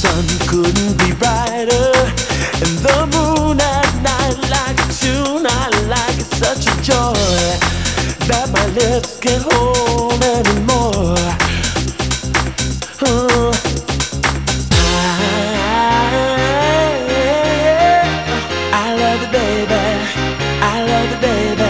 sun couldn't be brighter, and the moon at night like a tune I like. It's such a joy that my lips can't hold anymore. I, I love it, baby. I love it, baby.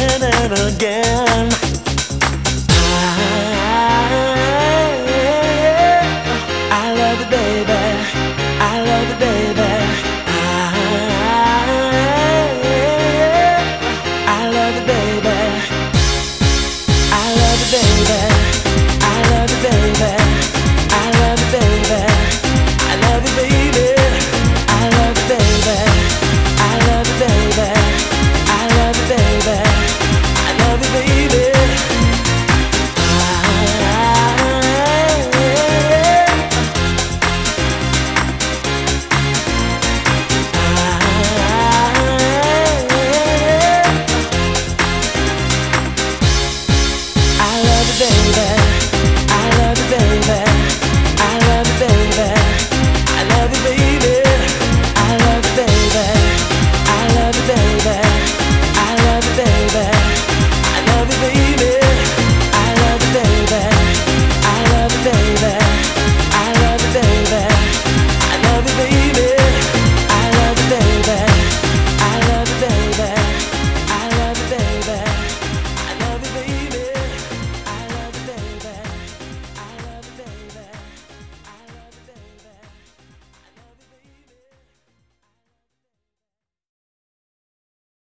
love you, baby.